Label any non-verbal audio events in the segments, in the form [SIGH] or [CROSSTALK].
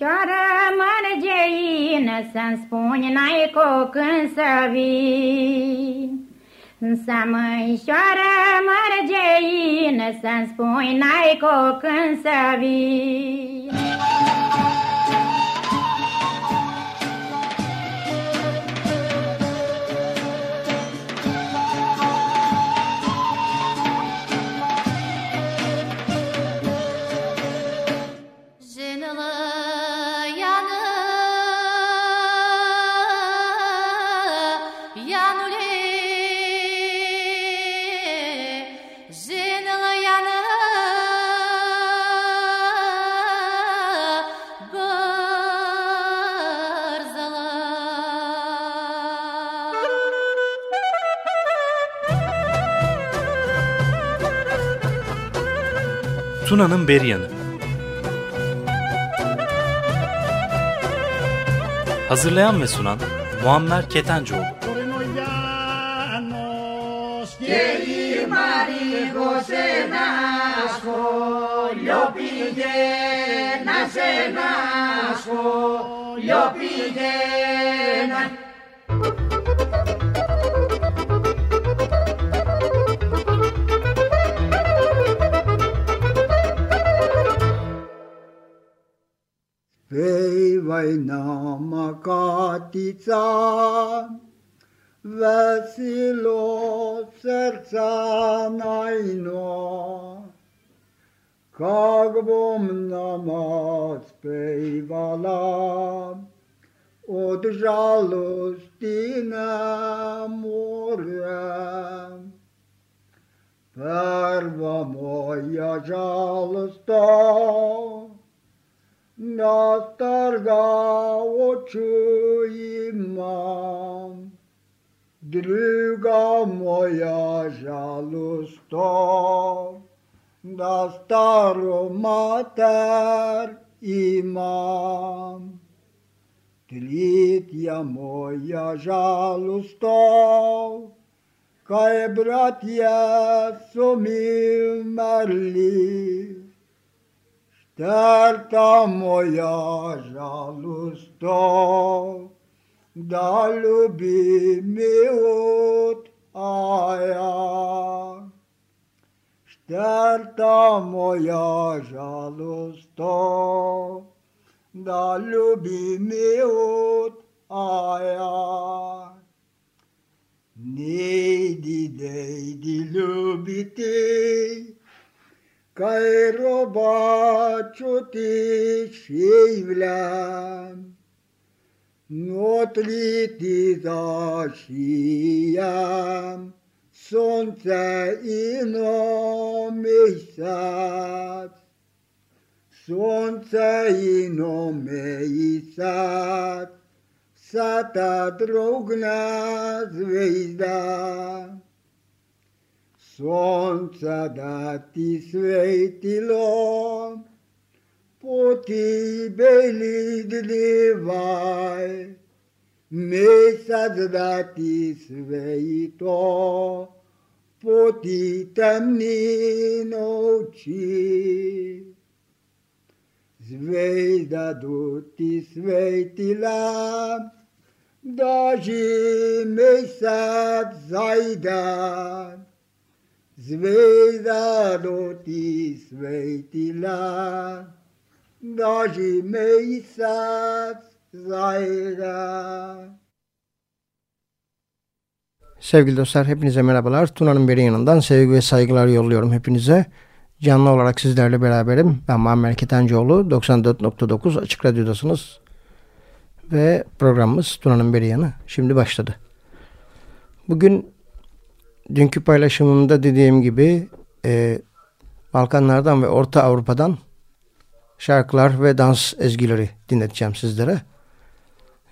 măișoară mărgeină, Să-mi spuni n-ai cu când să vii. Să măișoară mărgeină, Să-mi spui n-ai cu când să vii. Tuna'nın beri yanı. Hazırlayan ve sunan Muammer Ketencoğlu. Yo pillé, nace, yo pillé, Vainama Katica Vesilo serca najno Kak bom namaz pejvala Od žalosti ne morem Prva moja žalost Nastarga očujima, druga moja žalusto, da staro mater imam. Tretja moja žalusto, kaj bratje so mi umrli, Terta moja žalusto, da ljubim od aja. Šterta moja žalusto, da ljubim od aja. Neydi deydi ljubiti, Кайробачути шивлям, Нотліти зашіям, Сонце іно місяць, Сонце іно місяць, Сата другна звезда. sonca da ti svetilo, poti belih dnevaj, mesec da ti sveto, poti temni noči. Zvezda do ti svetila, da že mesec zajda. Zvezda doti sveitila, daži meysat zayra. Sevgili dostlar hepinize merhabalar. Tuna'nın beri yanından sevgi ve saygılar yolluyorum hepinize. Canlı olarak sizlerle beraberim. Ben Muammer Ketencoğlu. 94.9 Açık Radyo'dasınız. Ve programımız Tuna'nın beri yanı şimdi başladı. Bugün dünkü paylaşımımda dediğim gibi e, Balkanlardan ve Orta Avrupa'dan şarkılar ve dans ezgileri dinleteceğim sizlere.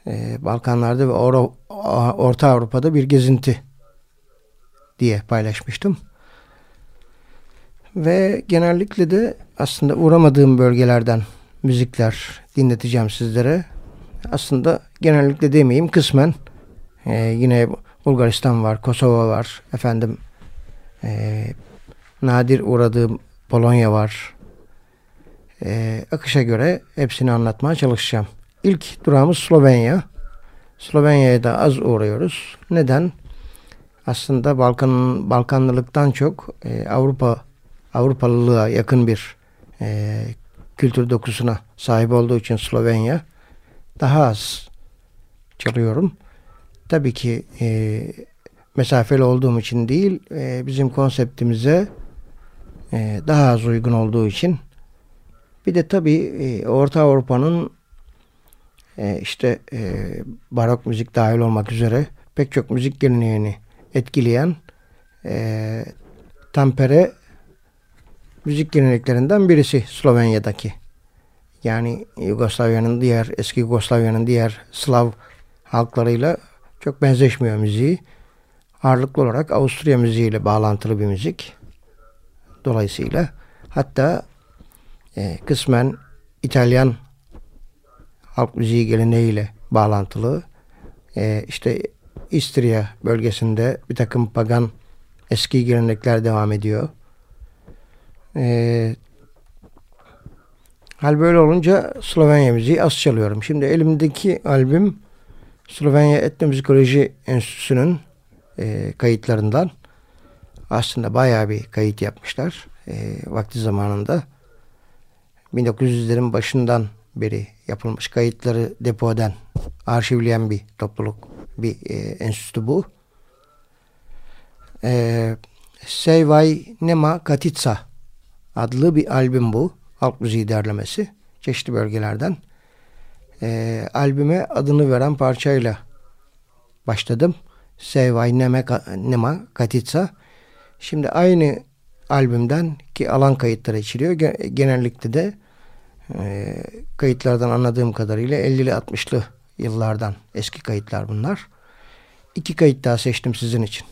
E, Balkanlarda ve Or Orta Avrupa'da bir gezinti diye paylaşmıştım. Ve genellikle de aslında uğramadığım bölgelerden müzikler dinleteceğim sizlere. Aslında genellikle demeyeyim kısmen e, yine Bulgaristan var, Kosova var, efendim e, nadir uğradığım Polonya var. e, akışa göre hepsini anlatmaya çalışacağım. İlk durağımız Slovenya. Slovenya'ya da az uğruyoruz. Neden? Aslında Balkan Balkanlılıktan çok e, Avrupa Avrupalılığa yakın bir e, kültür dokusuna sahip olduğu için Slovenya daha az çalıyorum. Tabii ki e, mesafeli olduğum için değil, e, bizim konseptimize e, daha az uygun olduğu için. Bir de tabii e, Orta Avrupa'nın e, işte e, barok müzik dahil olmak üzere pek çok müzik geleneğini etkileyen e, Tampere müzik geleneklerinden birisi Slovenya'daki. Yani Yugoslavya'nın diğer, eski Yugoslavya'nın diğer Slav halklarıyla çok benzeşmiyor müziği. Ağırlıklı olarak Avusturya müziğiyle bağlantılı bir müzik. Dolayısıyla hatta e, kısmen İtalyan halk müziği geleneğiyle bağlantılı. E, işte İstriya bölgesinde bir takım pagan eski gelenekler devam ediyor. E, hal böyle olunca Slovenya müziği az çalıyorum. Şimdi elimdeki albüm Slovenya Etnomüzikoloji Enstitüsü'nün e, kayıtlarından aslında bayağı bir kayıt yapmışlar e, vakti zamanında. 1900'lerin başından beri yapılmış kayıtları depo eden, arşivleyen bir topluluk, bir e, enstitü bu. E, Seyvay Nema Katitsa adlı bir albüm bu. Halk müziği derlemesi. Çeşitli bölgelerden. E, albüme adını veren parçayla başladım. Seyvay Nema Katitsa. Şimdi aynı albümden ki alan kayıtları içeriyor. Genellikle de e, kayıtlardan anladığım kadarıyla 50'li 60'lı yıllardan eski kayıtlar bunlar. İki kayıt daha seçtim sizin için.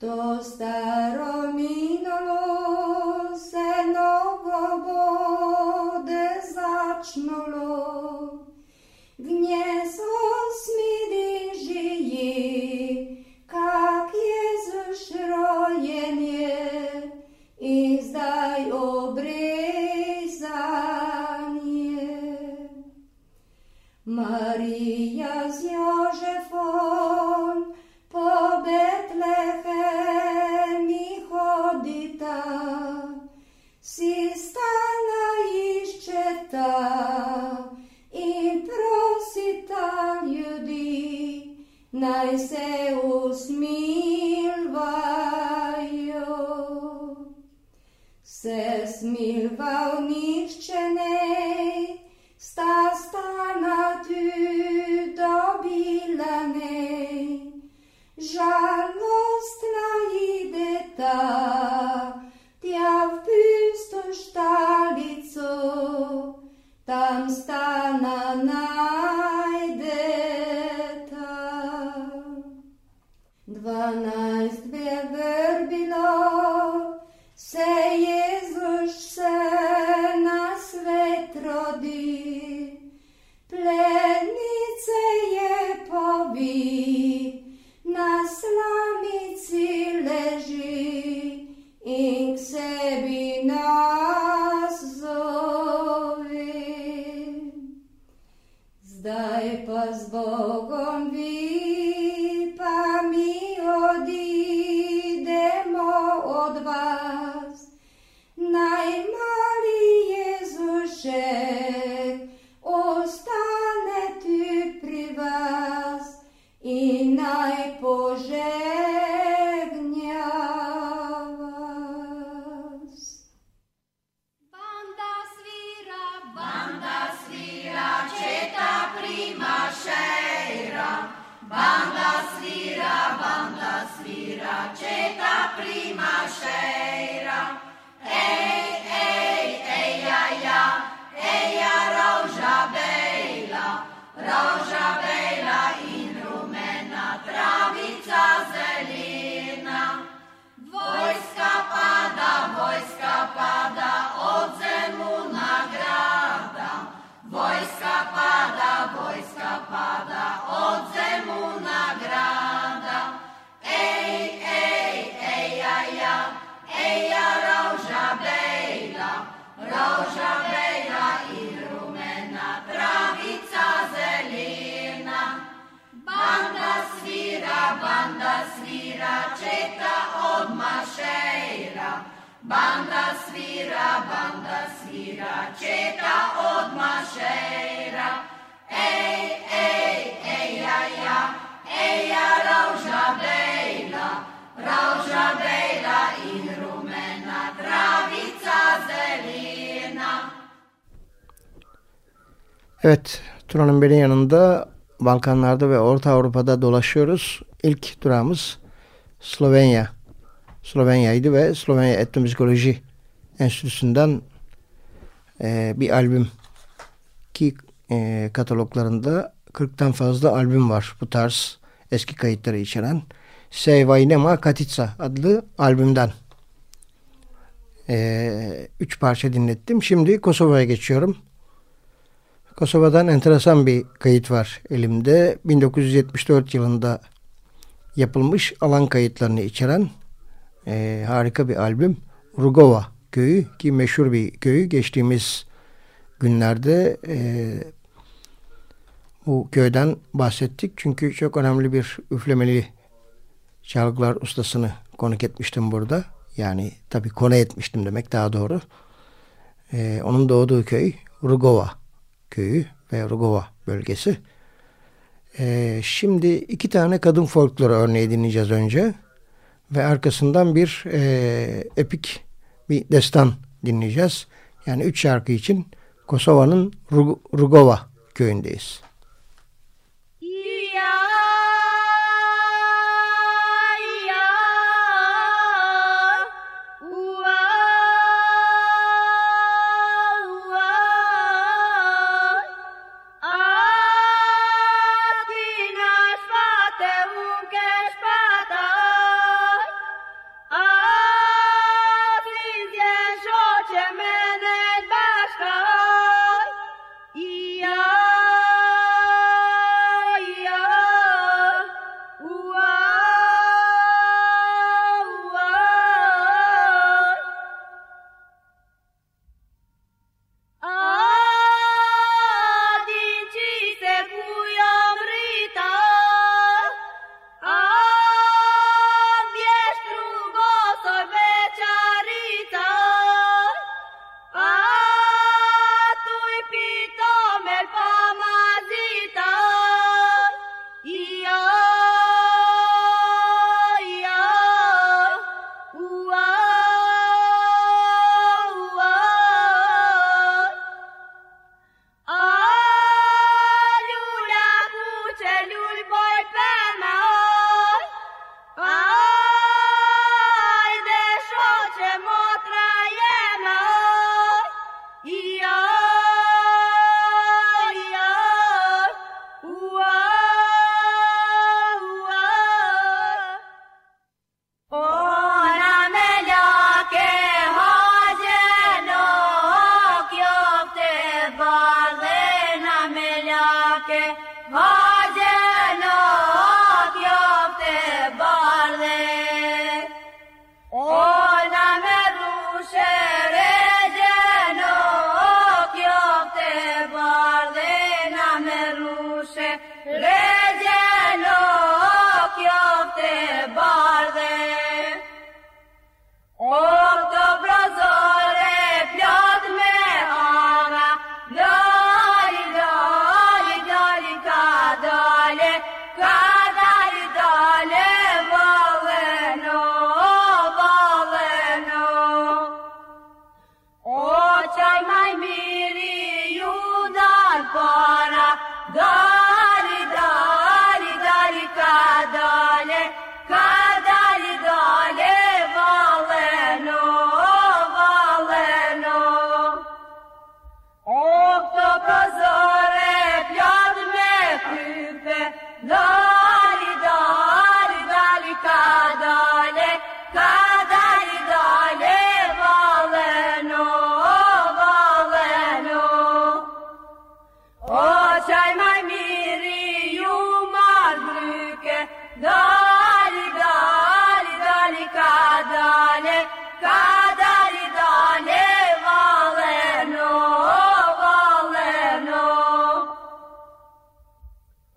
Dostar Maria z Jožefom po Betlehemi hodita, si stala iščeta in prosita ljudi, naj se usmilvajo. Se smilval nišče nej, Sta stanna du då bilen är Evet, Tuna'nın beri yanında Balkanlarda ve Orta Avrupa'da dolaşıyoruz. İlk durağımız Slovenya. Slovenya'ydı ve Slovenya Etnomüzikoloji Enstitüsü'nden e, bir albüm ki e, kataloglarında 40'tan fazla albüm var bu tarz eski kayıtları içeren. Sevaynema Katica adlı albümden e, üç parça dinlettim. Şimdi Kosova'ya geçiyorum. Kosova'dan enteresan bir kayıt var elimde. 1974 yılında yapılmış alan kayıtlarını içeren e, harika bir albüm. Rugova köyü ki meşhur bir köyü. Geçtiğimiz günlerde e, bu köyden bahsettik. Çünkü çok önemli bir üflemeli çalgılar ustasını konuk etmiştim burada. Yani tabii konu etmiştim demek daha doğru. E, onun doğduğu köy Rugova köyü ve Rugova bölgesi. Ee, şimdi iki tane kadın folkloru örneği dinleyeceğiz önce. Ve arkasından bir e, epik bir destan dinleyeceğiz. Yani üç şarkı için Kosova'nın Rugova köyündeyiz.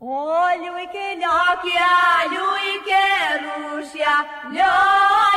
Olho e que nhoque, alho e que ruxia, nhoque.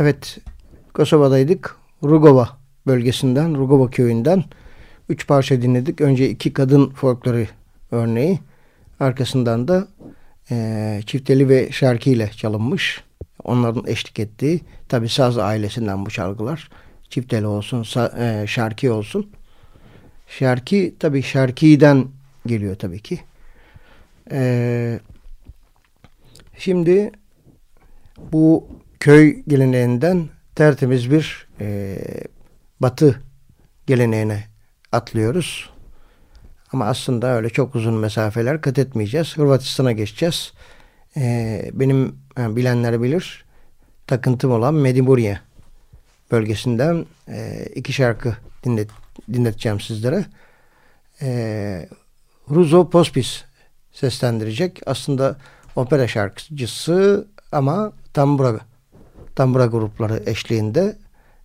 Evet, Kosova'daydık. Rugova bölgesinden, Rugova köyünden üç parça dinledik. Önce iki kadın folkları örneği. Arkasından da e, çifteli ve şarkıyla çalınmış. Onların eşlik ettiği, tabi saz ailesinden bu çalgılar. Çifteli olsun, e, şarkı olsun. Şarkı tabi şarkiden geliyor tabii ki. E, şimdi bu köy geleneğinden tertemiz bir e, batı geleneğine atlıyoruz. Ama aslında öyle çok uzun mesafeler kat etmeyeceğiz. Hırvatistan'a geçeceğiz. E, benim yani bilenler bilir takıntım olan Medimburje bölgesinden e, iki şarkı dinlet, dinleteceğim sizlere. E, Ruzo Pospis seslendirecek. Aslında opera şarkıcısı ama tambura tambura grupları eşliğinde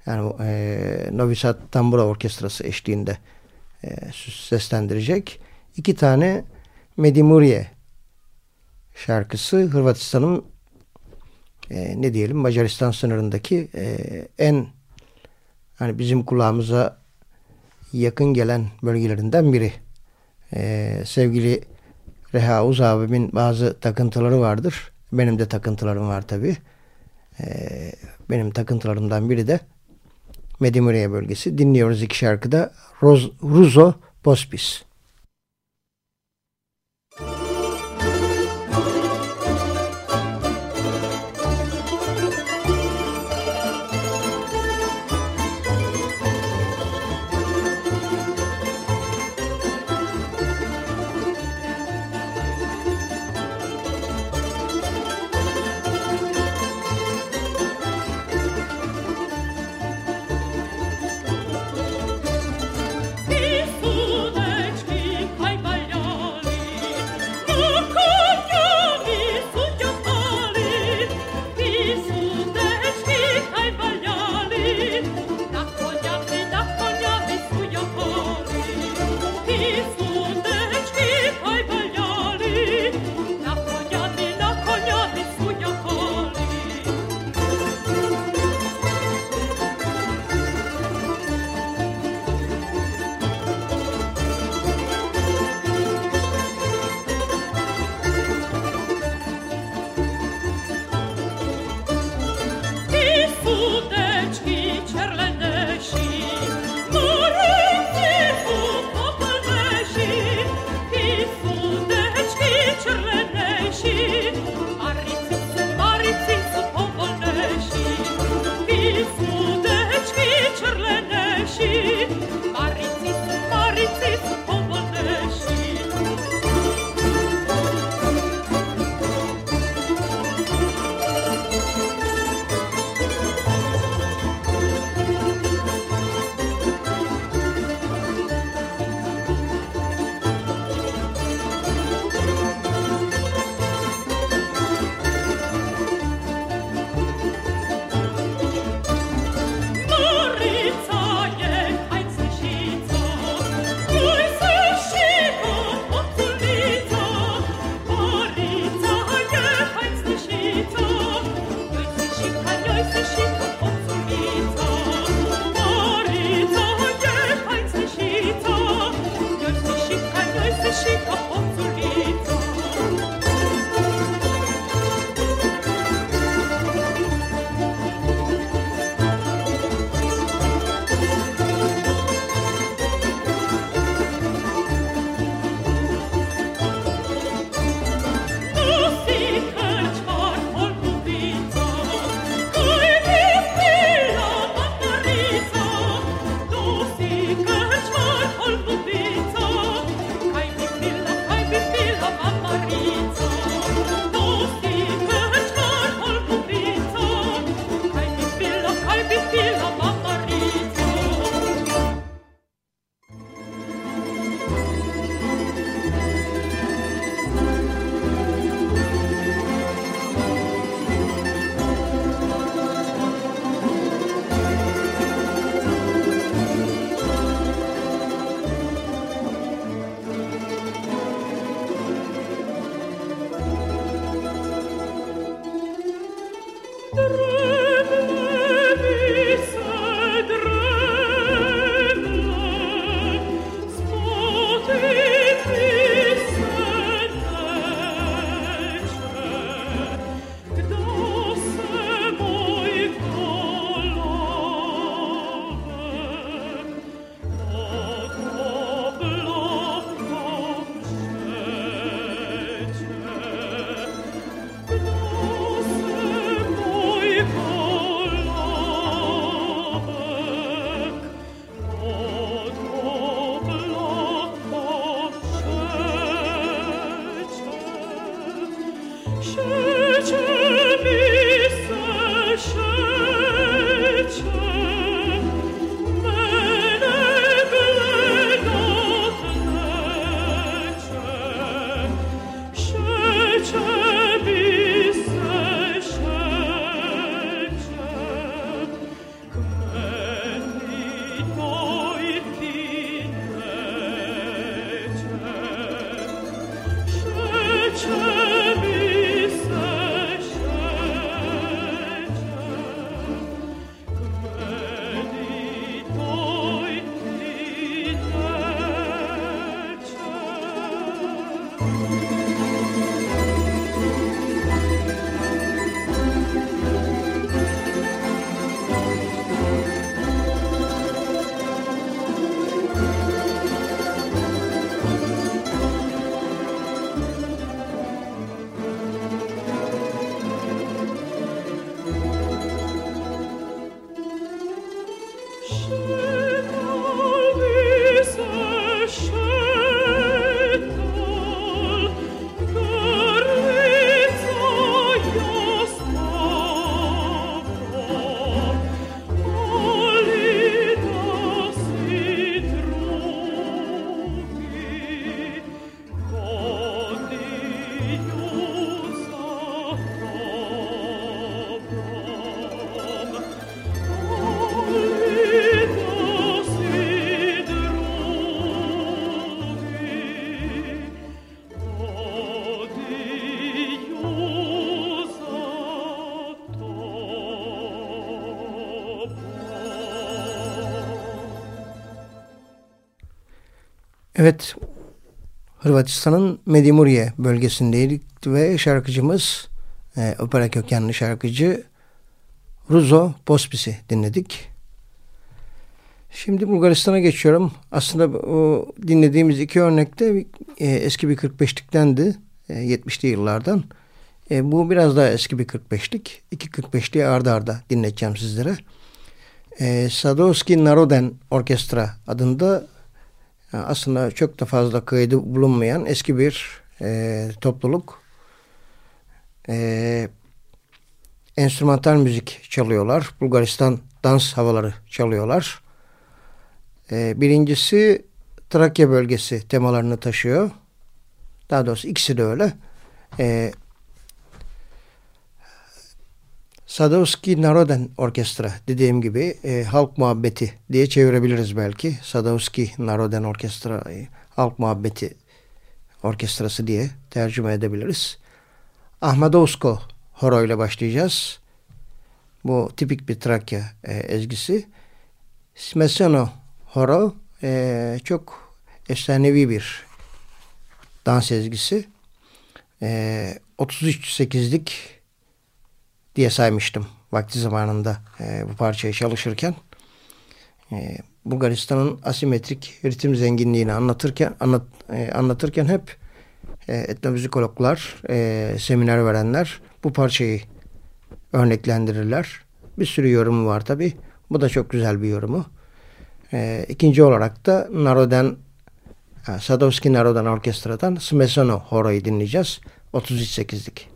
yani e, Novi Sad Tambura Orkestrası eşliğinde e, seslendirecek. iki tane Medimurje şarkısı Hırvatistan'ın e, ne diyelim Macaristan sınırındaki e, en hani bizim kulağımıza yakın gelen bölgelerinden biri. E, sevgili Reha Uz abimin bazı takıntıları vardır. Benim de takıntılarım var tabii. Ee, benim takıntılarımdan biri de Medimureye bölgesi. Dinliyoruz iki şarkıda Ruzo Pospis. Evet, Hırvatistan'ın Medimurje bölgesindeydik ve şarkıcımız, e, opera kökenli şarkıcı Ruzo Pospis'i dinledik. Şimdi Bulgaristan'a geçiyorum. Aslında o dinlediğimiz iki örnekte e, eski bir 45'liktendi. E, 70'li yıllardan. E, bu biraz daha eski bir 45'lik. İki 45'liği arda arda dinleteceğim sizlere. E, Sadowski Naroden Orkestra adında aslında çok da fazla kaydı bulunmayan eski bir e, topluluk. E, enstrümantal müzik çalıyorlar. Bulgaristan dans havaları çalıyorlar. E, birincisi Trakya bölgesi temalarını taşıyor. Daha doğrusu ikisi de öyle. E, Sadowski Naroden Orkestra dediğim gibi e, halk muhabbeti diye çevirebiliriz belki. Sadowski Naroden Orkestra e, halk muhabbeti orkestrası diye tercüme edebiliriz. Ahmadovsko horo ile başlayacağız. Bu tipik bir Trakya e, ezgisi. Smeseno horo e, çok efsanevi bir dans ezgisi. E, 33-8'lik diye saymıştım vakti zamanında e, bu parçayı çalışırken. E, Bulgaristan'ın asimetrik ritim zenginliğini anlatırken anlat, e, anlatırken hep e, etnomüzikologlar, e, seminer verenler bu parçayı örneklendirirler. Bir sürü yorumu var tabi. Bu da çok güzel bir yorumu. E, ikinci olarak da Naroden Sadowski Naroden Orkestra'dan Smesono Horo'yu dinleyeceğiz. 33-8'lik.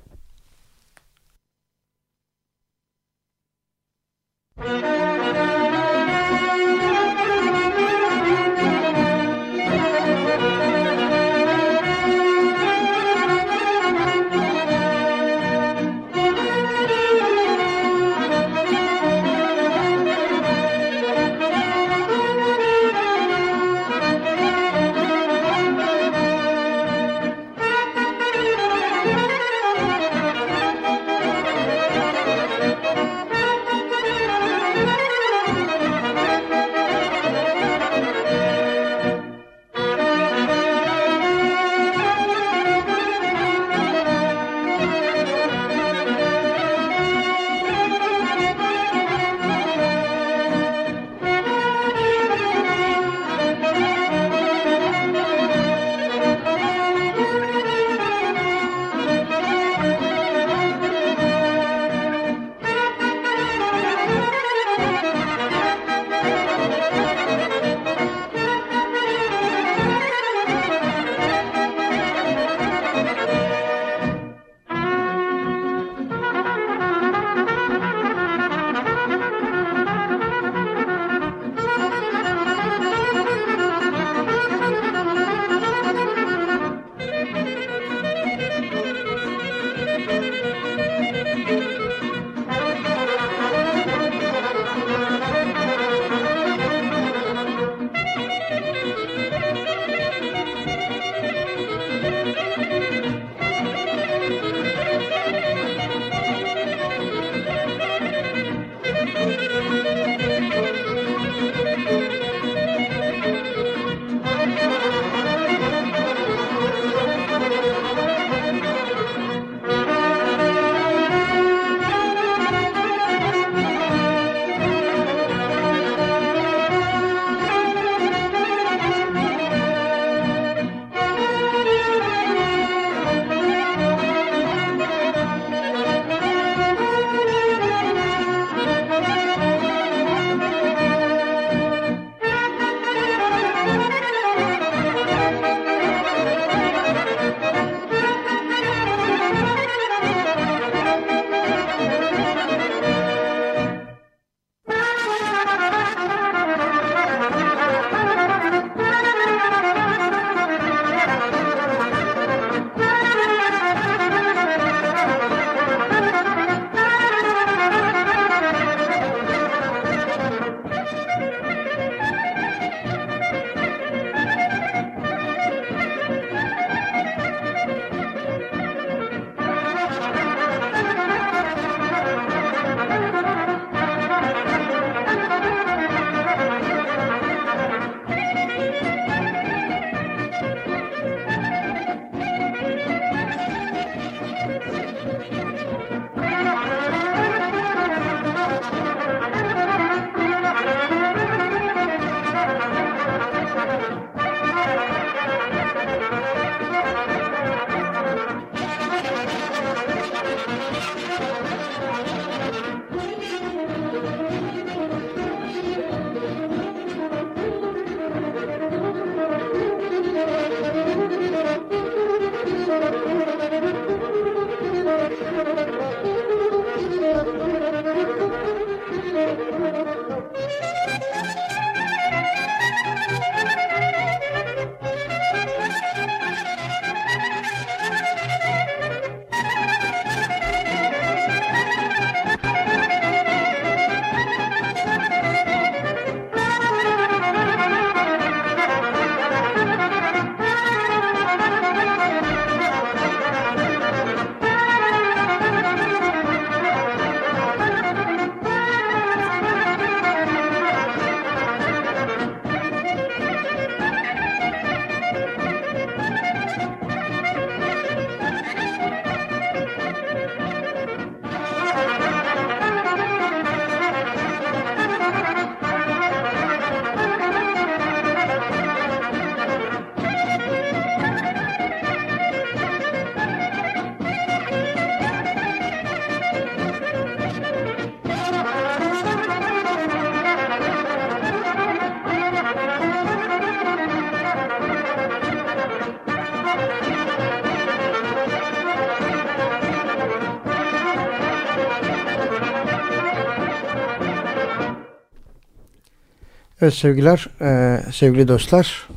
Evet sevgiler, e, sevgili dostlar,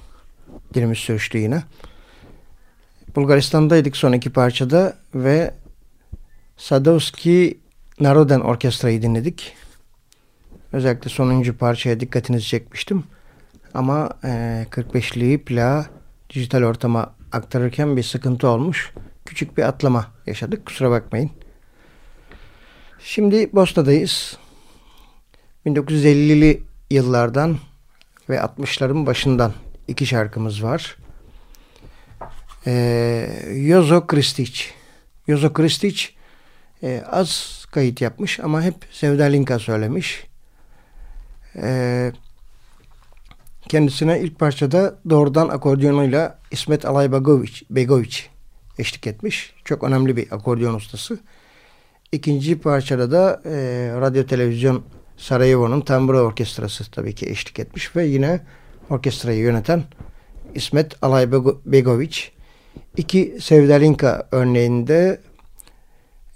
dilimiz sürüştü yine. Bulgaristan'daydık son iki parçada ve Sadowski Naroden Orkestra'yı dinledik. Özellikle sonuncu parçaya dikkatinizi çekmiştim. Ama e, 45'liği plağı dijital ortama aktarırken bir sıkıntı olmuş. Küçük bir atlama yaşadık. Kusura bakmayın. Şimdi Bosna'dayız. 1950'li yıllardan ve 60'ların başından iki şarkımız var. Ee, Jozo Kristic. Jozo Kristic e, az kayıt yapmış ama hep Sevda Linka söylemiş. Ee, kendisine ilk parçada doğrudan akordiyonuyla İsmet Alay Begoviç, Begoviç eşlik etmiş. Çok önemli bir akordiyon ustası. İkinci parçada da e, radyo televizyon Sarajevo'nun Tambura Orkestrası tabii ki eşlik etmiş ve yine orkestrayı yöneten İsmet Alay Begoviç. İki Sevdalinka örneğinde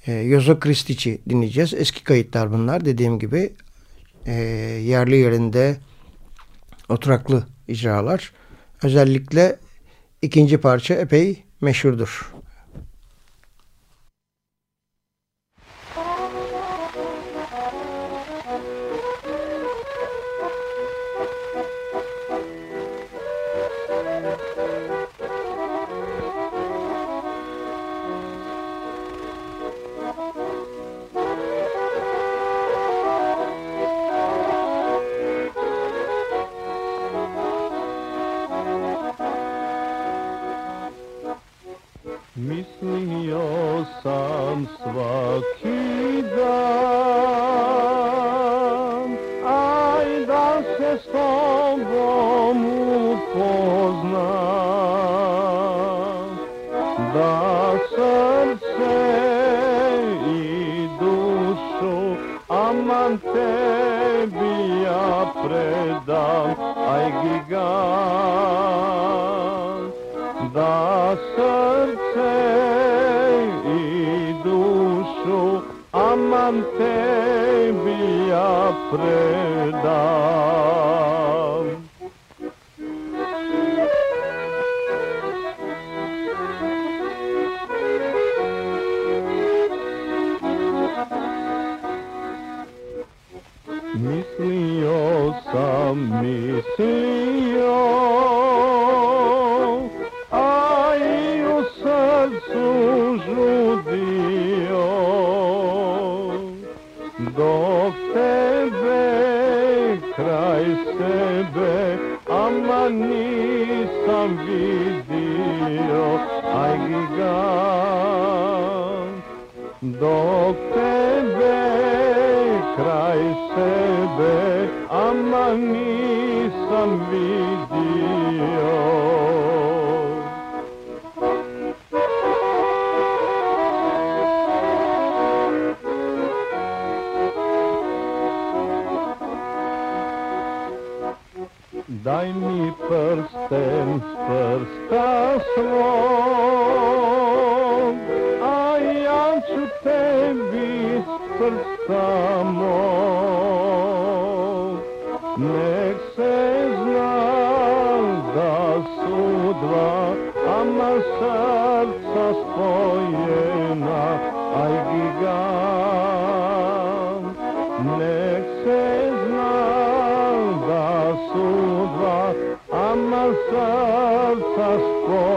e, Yozo Kristic'i dinleyeceğiz. Eski kayıtlar bunlar. Dediğim gibi e, yerli yerinde oturaklı icralar. Özellikle ikinci parça epey meşhurdur. su Aman tebi ja predam Aj gigant Da srce i dušu Aman tebi ja predam. soon. me. Srca spojena.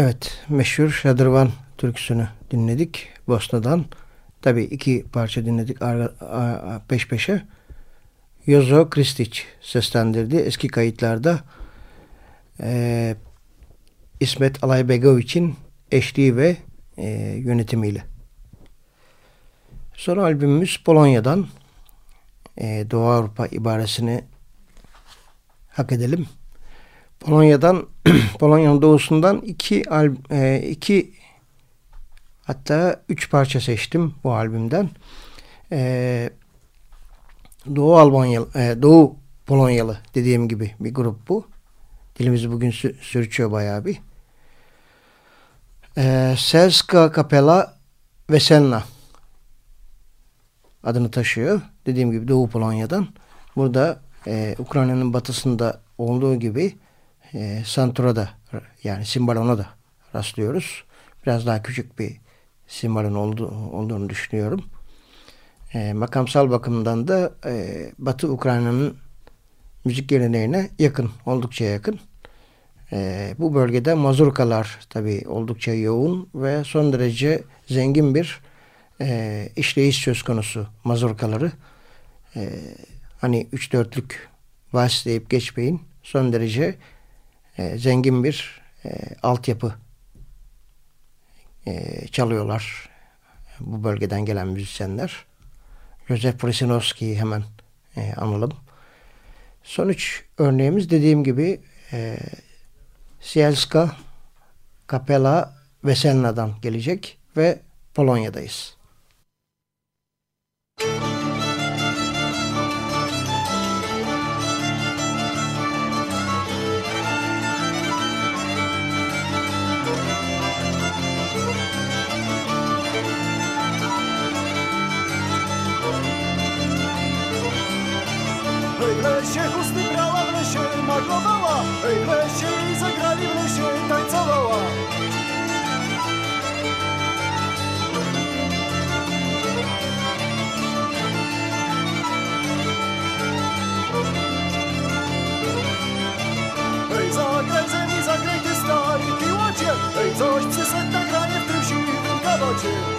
Evet, meşhur Şadırvan türküsünü dinledik Bosna'dan. Tabii iki parça dinledik peş peşe. Yozo Kristić seslendirdi. Eski kayıtlarda eee, İsmet Alaybegoviç'in eşliği ve eee, yönetimiyle. Son albümümüz Polonya'dan. Eee, Doğu Avrupa ibaresini hak edelim. Polonya'dan [CLEARS THROAT] Polonya'nın doğusundan iki al, e, iki hatta üç parça seçtim bu albümden. E, Doğu Albanyalı, e, Doğu Polonyalı dediğim gibi bir grup bu. Dilimizi bugün sü- sürçüyor bayağı bir. E, Selska Kapela Veselna adını taşıyor. Dediğim gibi Doğu Polonya'dan. Burada e, Ukrayna'nın batısında olduğu gibi e, Santura'da yani Simbalon'a da rastlıyoruz. Biraz daha küçük bir Simbalon oldu, olduğunu düşünüyorum. E, makamsal bakımdan da e, Batı Ukrayna'nın müzik geleneğine yakın, oldukça yakın. E, bu bölgede mazurkalar tabii oldukça yoğun ve son derece zengin bir e, işleyiş söz konusu mazurkaları. E, hani üç dörtlük vals geçmeyin. Son derece e, zengin bir e, altyapı e, çalıyorlar bu bölgeden gelen müzisyenler. Josef Prisinovski'yi hemen e, analım. Son üç örneğimiz dediğim gibi e, Sielska, Kapela, Veselna'dan gelecek ve Polonya'dayız. to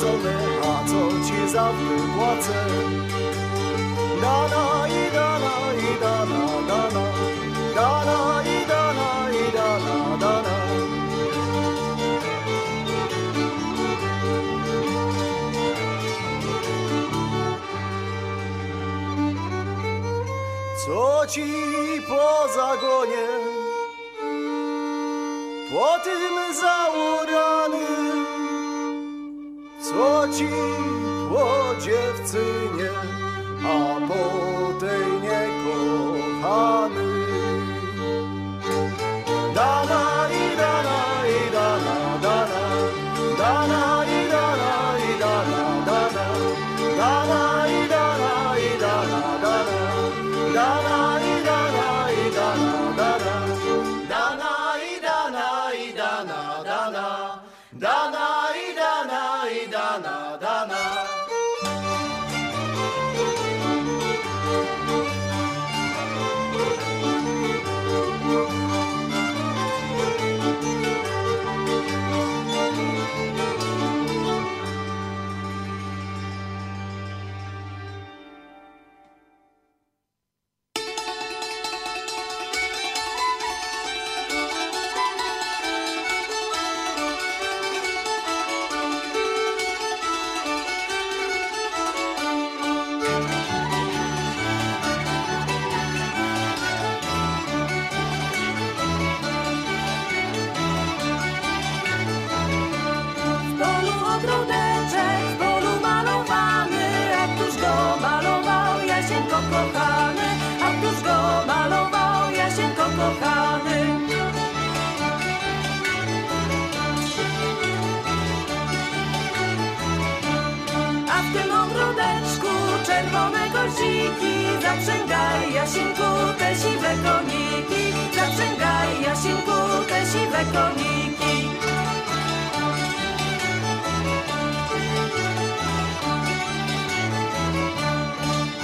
zone, a co ci za wypłacę? Dana i dana i dana dana, dana i dana i dana dana. Co ci po zagonie, po tym załonie? płoci, po dziewczynie, a po korsiki, zaprzęgaj Jasinku te siwe koniki, zaprzęgaj Jasinku te siwe koniki.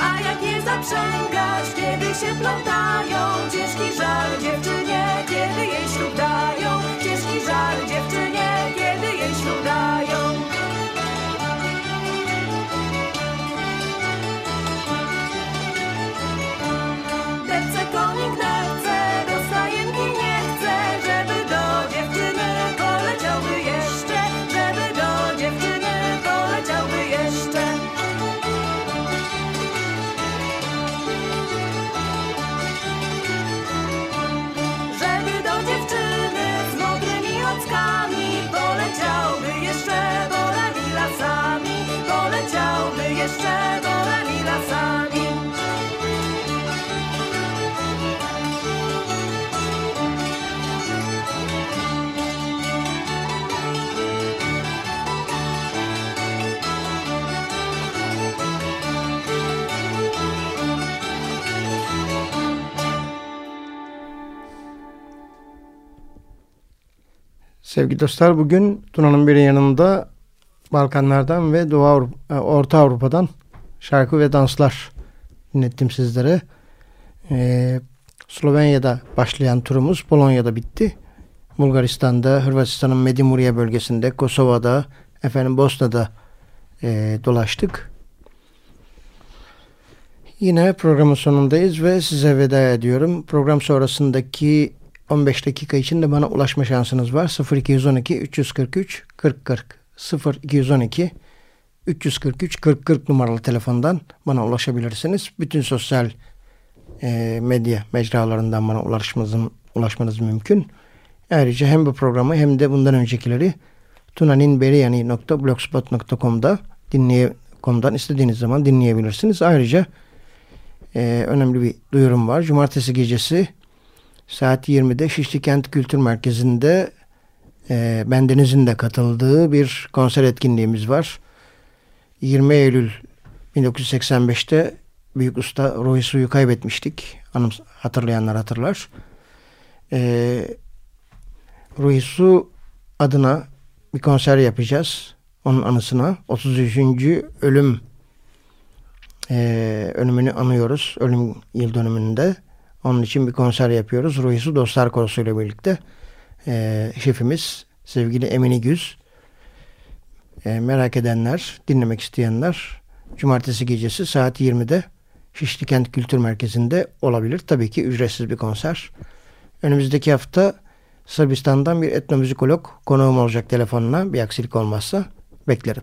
A jak je zaprzęgasz, kiedy się plątają, ciężki żal dziewczynie Sevgili dostlar bugün Tuna'nın bir yanında Balkanlardan ve Doğu Avrupa, e, Orta Avrupa'dan şarkı ve danslar dinlettim sizlere. Ee, Slovenya'da başlayan turumuz Polonya'da bitti. Bulgaristan'da, Hırvatistan'ın Medimurye bölgesinde, Kosova'da, efendim Bosna'da e, dolaştık. Yine programın sonundayız ve size veda ediyorum. Program sonrasındaki 15 dakika içinde bana ulaşma şansınız var. 0212 343 40 40 0212 343 40 40 numaralı telefondan bana ulaşabilirsiniz. Bütün sosyal e, medya mecralarından bana ulaşmanız, ulaşmanız mümkün. Ayrıca hem bu programı hem de bundan öncekileri tunaninberiyani.blogspot.com'da dinleye.com'dan istediğiniz zaman dinleyebilirsiniz. Ayrıca e, önemli bir duyurum var. Cumartesi gecesi saat 20'de Şişli Kent Kültür Merkezi'nde e, bendenizin de katıldığı bir konser etkinliğimiz var. 20 Eylül 1985'te Büyük Usta Ruhi Su'yu kaybetmiştik. Anım, hatırlayanlar hatırlar. E, Ruhi Su adına bir konser yapacağız. Onun anısına 33. ölüm e, ölümünü anıyoruz. Ölüm yıl dönümünde. Onun için bir konser yapıyoruz. Ruhi Su Dostlar Korosu ile birlikte. E, şefimiz sevgili Emine Güz. E, merak edenler, dinlemek isteyenler Cumartesi gecesi saat 20'de Şişli Kent Kültür Merkezi'nde olabilir. Tabii ki ücretsiz bir konser. Önümüzdeki hafta Sırbistan'dan bir etnomüzikolog konuğum olacak telefonuna bir aksilik olmazsa beklerim.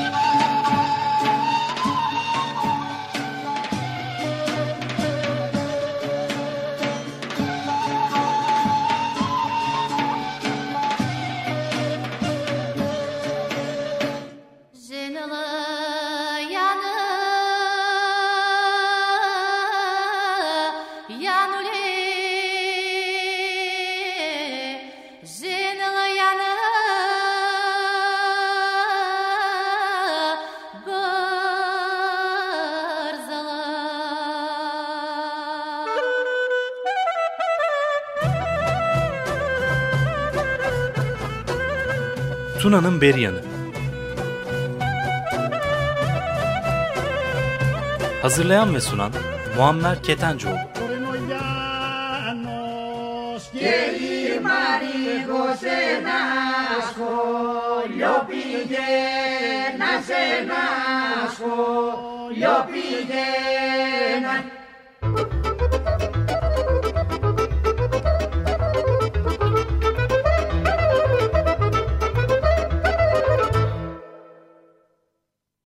Tuna'nın Beryanı Hazırlayan ve sunan Muammer Ketencoğlu. Yo pillé